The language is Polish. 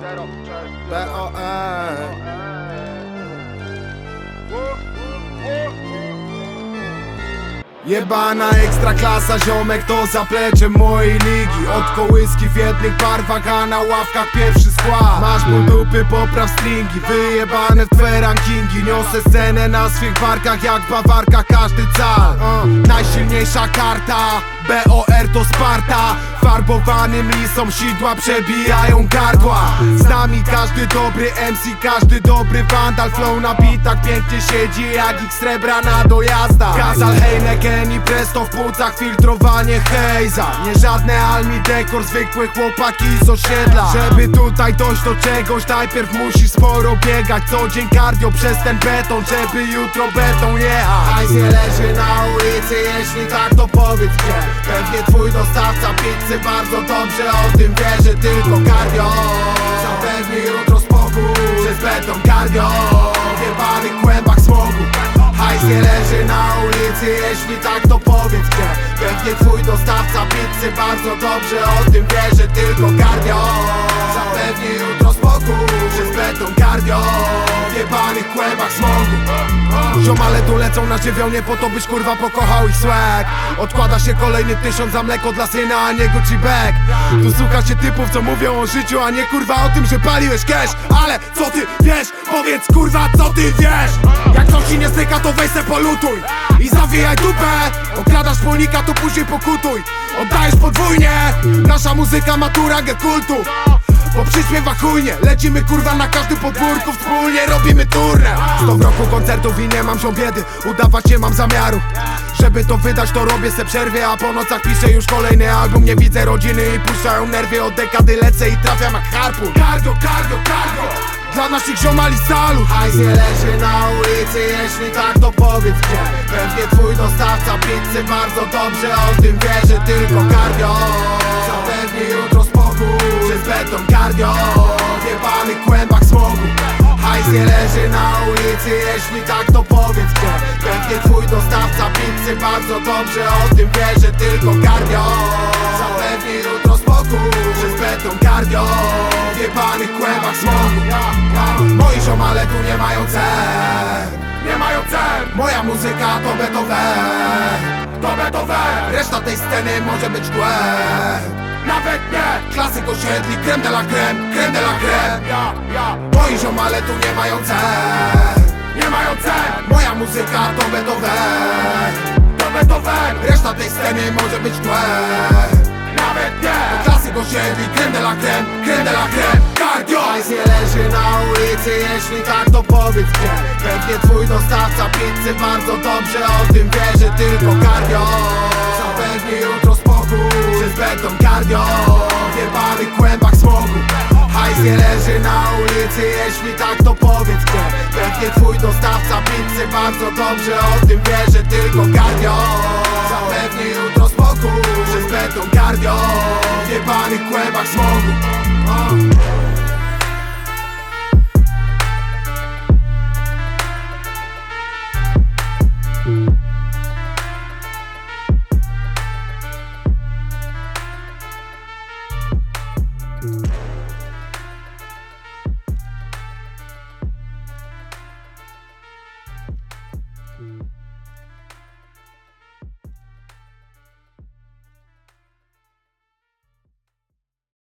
Battle, battle, battle, battle, Jebana ekstra klasa, ziomek to zaplecze mojej ligi. Od kołyski w jednych barwach, a na ławkach pierwszy skład. Masz ból dupy, popraw stringi, wyjebane w twoje rankingi. Niosę scenę na swych barkach, jak bawarka każdy cal. Uh, Najsilniejsza karta, BOR to Sparta. Farbowanym lisom sidła przebijają gardła. Z nami każdy dobry MC, każdy dobry vandal. Flow na bitach pięknie siedzi jak ich srebra na dojazdach. Gazal, Heineken i Presto w płucach filtrowanie hejza. Nie żadne almi dekor, zwykłe chłopaki z osiedla. Żeby tutaj dojść do czegoś najpierw musisz sporo biegać. Co dzień cardio przez ten beton, żeby jutro beton jechać. Hajs nie leży na ulicy, jeśli tak powiedz Pewnie twój dostawca pizzy bardzo dobrze o tym wie, że tylko cardio Zapewni jutro spokój przez beton cardio W jebanych kłębach smogu. Hajs nie leży na ulicy, jeśli tak to powiedz gdzie. Pewnie twój dostawca pizzy bardzo dobrze o tym wie, że tylko cardio Zapewni jutro spokój przez beton cardio W jebanych kłębach smogu Ziomale tu lecą na żywioł, nie po to byś kurwa pokochał ich swag. Odkłada się kolejny tysiąc za mleko dla syna, a nie Gucci bag. Tu słucha się typów, co mówią o życiu, a nie kurwa o tym, że paliłeś cash. Ale co ty wiesz? Powiedz kurwa, co ty wiesz? Jak coś ci nie styka, to weź se polutuj. I zawijaj dupę. Okradasz polnika, to później pokutuj. Oddajesz podwójnie. Nasza muzyka matura kultu bo przyśpiewa chujnie. Lecimy kurwa na każdym podwórku Wspólnie robimy turnę. Sto w roku koncertów i nie mam się biedy. Udawać nie mam zamiaru. Żeby to wydać to robię se przerwie A po nocach piszę już kolejny album. Nie widzę rodziny i puszczają nerwy. Od dekady lecę i trafiam jak harpun. Cardio, cardio, cardio dla naszych ziomali salut. Hajs nie leży na ulicy, jeśli tak to powiedz gdzie. Pewnie twój dostawca pizzy bardzo dobrze o tym wie, że tylko cardio Zapewni jutro spokój ulicy, jeśli tak to powiedz gdzie Pewnie twój dostawca pizzy bardzo dobrze o tym wie, że tylko cardio Zapewni jutro spokój przez beton cardio W jebanych kłębach smogu. Moi ziomale tu nie mają cel Nie mają cel Moja muzyka to Beethoven. To Beethoven. Reszta tej sceny może być tłem nawet nie. Klasyk osiedli, creme de la creme, creme de la creme. Ja, ja. Moi ziomale tu nie mają cel Nie mają cel Moja muzyka to Beethoven To Beethoven Reszta tej sceny może być tłem nawet nie. Klasyk osiedli, creme de la creme, creme de la creme. Cardio. Hajs nie leży na ulicy, jeśli tak to powiedz gdzie Pewnie twój dostawca pizzy bardzo dobrze o tym wie, że tylko cardio. Zapewni jutro spokój. Przez beton cardio. W jebanych kłębach smogu. Hajs nie leży na ulicy, jeśli tak to powiedz gdzie pizzy bardzo dobrze o tym wie, że tylko cardio Zapewni jutro spokój przez beton cardio W jebanych kłębach smogu. Mm. to